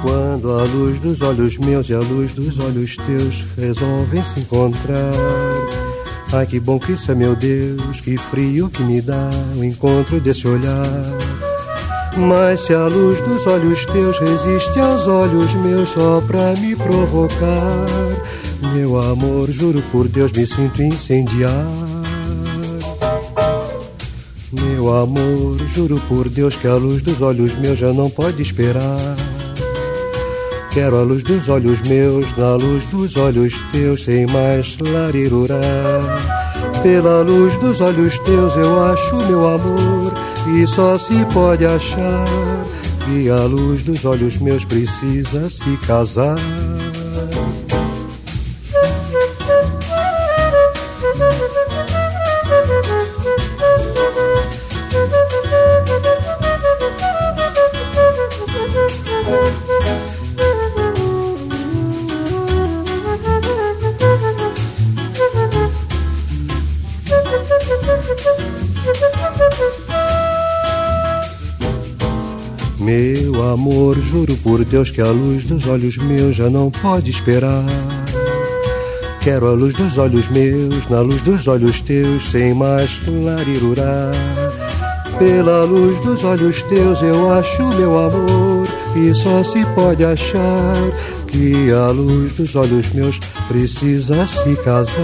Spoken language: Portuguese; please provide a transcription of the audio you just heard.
Quando a luz dos olhos meus e a luz dos olhos teus resolvem se encontrar. Ai que bom que isso é, meu Deus, que frio que me dá o encontro desse olhar. Mas se a luz dos olhos teus resiste aos olhos meus só pra me provocar, meu amor, juro por Deus, me sinto incendiar. Meu amor, juro por Deus que a luz dos olhos meus já não pode esperar. Quero a luz dos olhos meus, na luz dos olhos teus, sem mais larirurá. Pela luz dos olhos teus eu acho meu amor, e só se pode achar que a luz dos olhos meus precisa se casar. Meu amor, juro por Deus que a luz dos olhos meus já não pode esperar. Quero a luz dos olhos meus, na luz dos olhos teus, sem mais larirurá. Pela luz dos olhos teus eu acho meu amor, e só se pode achar que a luz dos olhos meus precisa se casar.